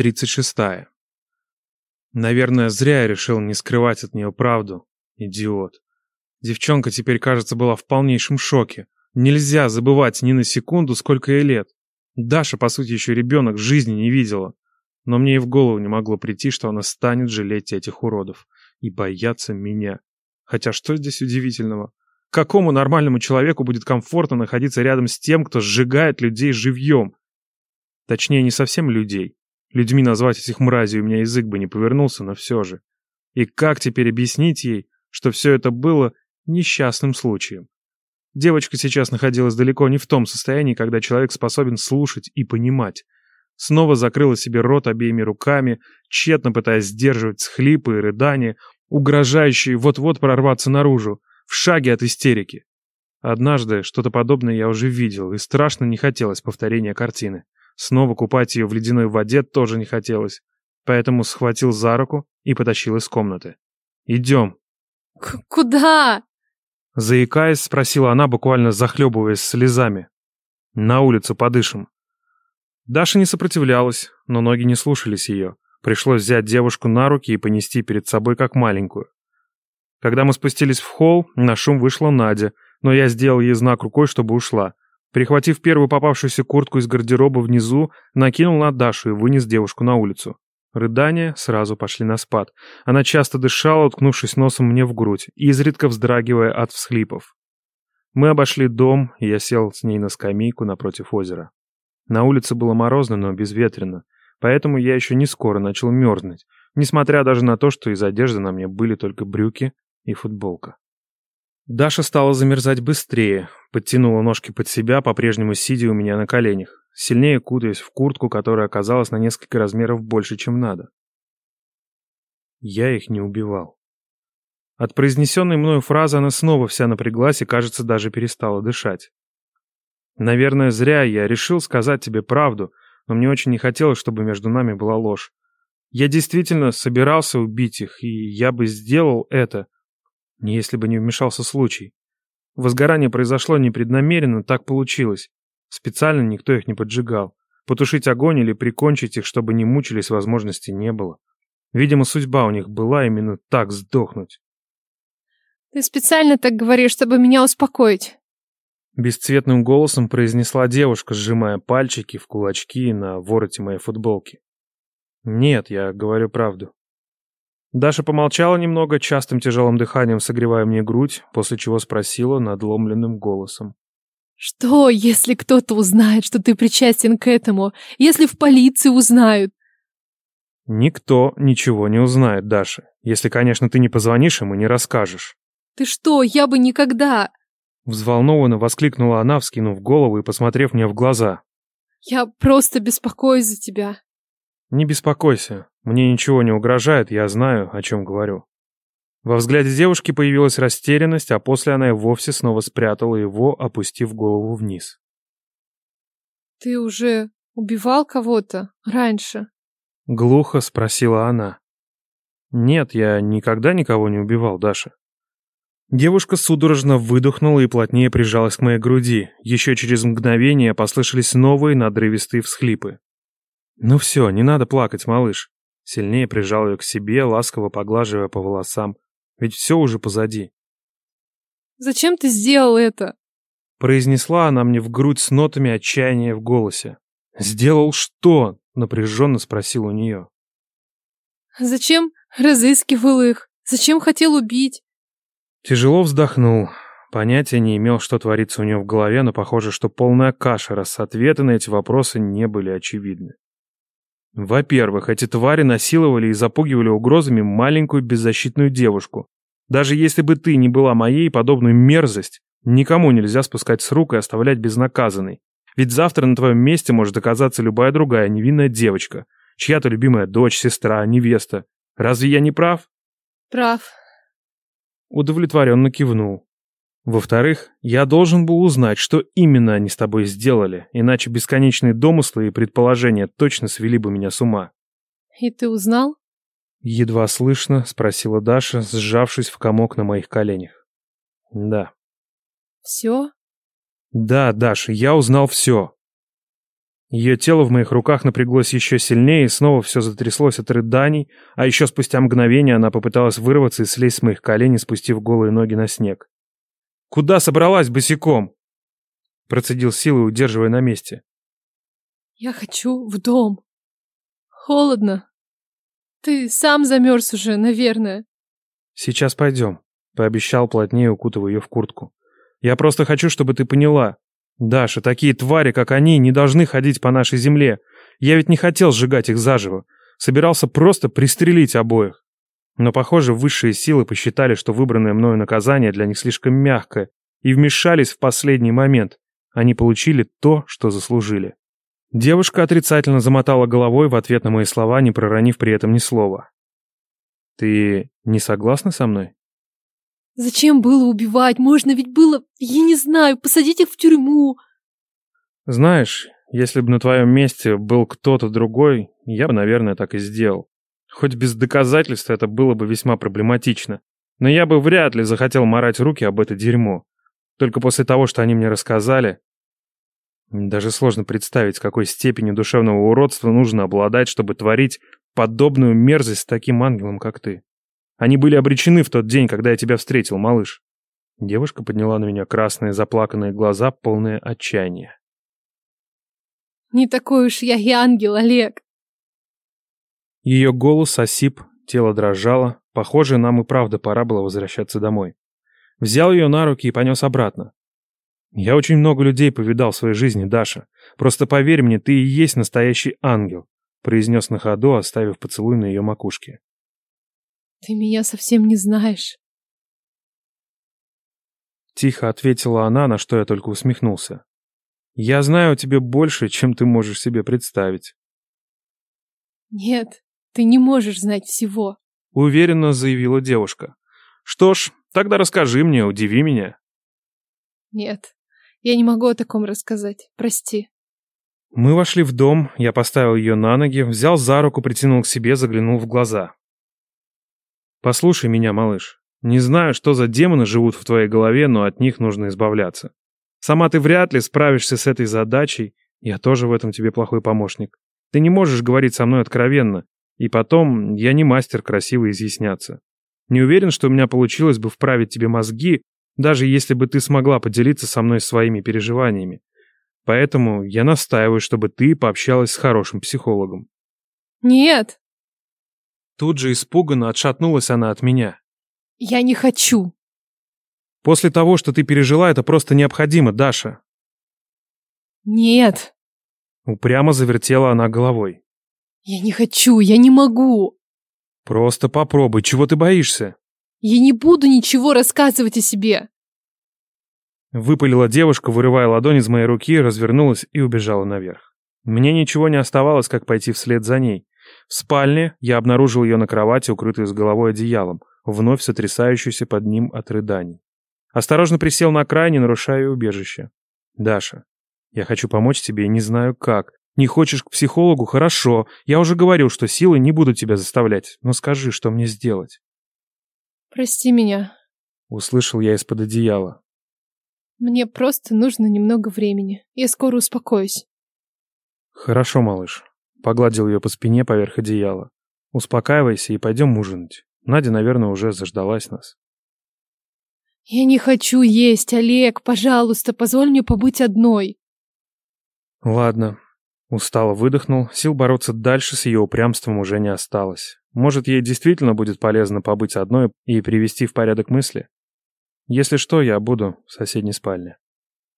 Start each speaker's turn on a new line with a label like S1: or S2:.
S1: 36. Наверное, зря я решил не скрывать от нее правду. Идиот. Девчонка теперь, кажется, была в полнейшем шоке. Нельзя забывать ни на секунду, сколько ей лет. Даша, по сути, еще ребенок, жизни не видела. Но мне и в голову не могло прийти, что она станет жалеть этих уродов. И бояться меня. Хотя что здесь удивительного? Какому нормальному человеку будет комфортно находиться рядом с тем, кто сжигает людей живьем? Точнее, не совсем людей. Людьми назвать этих мразей у меня язык бы не повернулся, но все же. И как теперь объяснить ей, что все это было несчастным случаем? Девочка сейчас находилась далеко не в том состоянии, когда человек способен слушать и понимать. Снова закрыла себе рот обеими руками, тщетно пытаясь сдерживать схлипы и рыдания, угрожающие вот-вот прорваться наружу, в шаге от истерики. Однажды что-то подобное я уже видел, и страшно не хотелось повторения картины. Снова купать ее в ледяной воде тоже не хотелось, поэтому схватил за руку и потащил из комнаты. «Идем».
S2: К «Куда?»
S1: Заикаясь, спросила она, буквально захлебываясь слезами. «На улицу подышим». Даша не сопротивлялась, но ноги не слушались ее. Пришлось взять девушку на руки и понести перед собой как маленькую. Когда мы спустились в холл, на шум вышла Надя, но я сделал ей знак рукой, чтобы ушла. Прихватив первую попавшуюся куртку из гардероба внизу, накинул на Дашу и вынес девушку на улицу. Рыдания сразу пошли на спад. Она часто дышала, уткнувшись носом мне в грудь, изредка вздрагивая от всхлипов. Мы обошли дом, и я сел с ней на скамейку напротив озера. На улице было морозно, но безветренно, поэтому я еще не скоро начал мерзнуть, несмотря даже на то, что из одежды на мне были только брюки и футболка. Даша стала замерзать быстрее, подтянула ножки под себя, по-прежнему сидя у меня на коленях, сильнее кутаясь в куртку, которая оказалась на несколько размеров больше, чем надо. Я их не убивал. От произнесенной мною фразы она снова вся напряглась и, кажется, даже перестала дышать. Наверное, зря я решил сказать тебе правду, но мне очень не хотелось, чтобы между нами была ложь. Я действительно собирался убить их, и я бы сделал это, не если бы не вмешался случай. Возгорание произошло непреднамеренно, так получилось. Специально никто их не поджигал. Потушить огонь или прикончить их, чтобы не мучились, возможности не было. Видимо, судьба у них была именно так сдохнуть.
S2: Ты специально так говоришь, чтобы меня успокоить.
S1: Бесцветным голосом произнесла девушка, сжимая пальчики в кулачки на вороте моей футболки. Нет, я говорю правду. Даша помолчала немного, частым тяжелым дыханием согревая мне грудь, после чего спросила надломленным голосом.
S2: «Что, если кто-то узнает, что ты причастен к этому? Если в полиции узнают?»
S1: «Никто ничего не узнает, Даша. Если, конечно, ты не позвонишь им и не расскажешь».
S2: «Ты что, я бы никогда...»
S1: Взволнованно воскликнула она, вскинув голову и посмотрев мне в глаза.
S2: «Я просто беспокоюсь за тебя».
S1: «Не беспокойся. Мне ничего не угрожает, я знаю, о чем говорю». Во взгляде девушки появилась растерянность, а после она и вовсе снова спрятала его, опустив голову вниз.
S2: «Ты уже убивал кого-то раньше?»
S1: Глухо спросила она. «Нет, я никогда никого не убивал, Даша». Девушка судорожно выдохнула и плотнее прижалась к моей груди. Еще через мгновение послышались новые надрывистые всхлипы. «Ну все, не надо плакать, малыш». Сильнее прижал ее к себе, ласково поглаживая по волосам. Ведь все уже позади.
S2: «Зачем ты сделал это?»
S1: Произнесла она мне в грудь с нотами отчаяния в голосе. «Сделал что?» — напряженно спросил у нее.
S2: «Зачем разыскивал их? Зачем хотел убить?»
S1: Тяжело вздохнул. Понятия не имел, что творится у нее в голове, но похоже, что полная каша, раз ответы на эти вопросы не были очевидны. Во-первых, эти твари насиловали и запугивали угрозами маленькую беззащитную девушку. Даже если бы ты не была моей, подобную мерзость никому нельзя спускать с рук и оставлять безнаказанной. Ведь завтра на твоем месте может оказаться любая другая невинная девочка, чья-то любимая дочь, сестра, невеста. Разве я не прав?
S2: Прав.
S1: Удовлетворенно кивнул. Во-вторых, я должен был узнать, что именно они с тобой сделали, иначе бесконечные домыслы и предположения точно свели бы меня с ума.
S2: И ты узнал?
S1: Едва слышно, спросила Даша, сжавшись в комок на моих коленях. Да.
S2: Все?
S1: Да, Даша, я узнал все. Ее тело в моих руках напряглось еще сильнее, и снова все затряслось от рыданий, а еще спустя мгновение она попыталась вырваться и слезть с моих коленей, спустив голые ноги на снег. «Куда собралась босиком?» Процедил силой, удерживая на месте.
S2: «Я хочу в дом. Холодно. Ты сам замерз уже, наверное».
S1: «Сейчас пойдем», — пообещал плотнее, укутывая ее в куртку. «Я просто хочу, чтобы ты поняла. Даша, такие твари, как они, не должны ходить по нашей земле. Я ведь не хотел сжигать их заживо. Собирался просто пристрелить обоих. Но, похоже, высшие силы посчитали, что выбранное мною наказание для них слишком мягкое, и вмешались в последний момент. Они получили то, что заслужили. Девушка отрицательно замотала головой в ответ на мои слова, не проронив при этом ни слова. «Ты не согласна со мной?»
S2: Зачем было убивать? Можно ведь было, я не знаю, посадить их в тюрьму.
S1: Знаешь, если бы на твоем месте был кто-то другой, я бы, наверное, так и сделал. Хоть без доказательств это было бы весьма проблематично. Но я бы вряд ли захотел морать руки об это дерьмо. Только после того, что они мне рассказали... Даже сложно представить, какой степенью душевного уродства нужно обладать, чтобы творить подобную мерзость с таким ангелом, как ты. Они были обречены в тот день, когда я тебя встретил, малыш. Девушка подняла на меня красные заплаканные глаза, полные отчаяния.
S2: Не такой уж я и ангел, Олег.
S1: Ее голос осип, тело дрожало. Похоже, нам и правда пора было возвращаться домой. Взял ее на руки и понес обратно. Я очень много людей повидал в своей жизни, Даша. Просто поверь мне, ты и есть настоящий ангел, произнес на ходу, оставив поцелуй на ее макушке.
S2: Ты меня совсем не знаешь.
S1: Тихо ответила она, на что я только усмехнулся. Я знаю о тебе больше, чем ты можешь себе представить.
S2: Нет, ты не можешь знать всего.
S1: Уверенно заявила девушка. Что ж, тогда расскажи мне, удиви меня.
S2: Нет, я не могу о таком рассказать. Прости.
S1: Мы вошли в дом, я поставил ее на ноги, взял за руку, притянул к себе, заглянул в глаза. Послушай меня, малыш. Не знаю, что за демоны живут в твоей голове, но от них нужно избавляться. Сама ты вряд ли справишься с этой задачей, я тоже в этом тебе плохой помощник. Ты не можешь говорить со мной откровенно, и потом я не мастер красиво изъясняться. Не уверен, что у меня получилось бы вправить тебе мозги, даже если бы ты смогла поделиться со мной своими переживаниями. Поэтому я настаиваю, чтобы ты пообщалась с хорошим психологом.
S2: Нет,
S1: Тут же испуганно отшатнулась она от меня.
S2: Я не хочу.
S1: После того, что ты пережила, это просто необходимо, Даша.
S2: Нет.
S1: Упрямо завертела она головой.
S2: Я не хочу, я не могу.
S1: Просто попробуй, чего ты боишься?
S2: Я не буду ничего рассказывать о себе.
S1: Выпалила девушка, вырывая ладонь из моей руки, развернулась и убежала наверх. Мне ничего не оставалось, как пойти вслед за ней. В спальне я обнаружил ее на кровати, укрытую с головой одеялом, вновь сотрясающуюся под ним от рыданий. Осторожно присел на край, не нарушая убежище. «Даша, я хочу помочь тебе и не знаю как. Не хочешь к психологу? Хорошо. Я уже говорил, что силы не будут тебя заставлять. Но скажи, что мне сделать?»
S2: «Прости меня», —
S1: услышал я из-под одеяла.
S2: «Мне просто нужно немного времени. Я скоро успокоюсь».
S1: «Хорошо, малыш. Погладил ее по спине поверх одеяла. «Успокаивайся и пойдем ужинать. Надя, наверное, уже заждалась нас».
S2: «Я не хочу есть, Олег. Пожалуйста, позволь мне побыть одной».
S1: «Ладно». Устало выдохнул, сил бороться дальше с ее упрямством уже не осталось. Может, ей действительно будет полезно побыть одной и привести в порядок мысли? Если что, я буду в соседней спальне.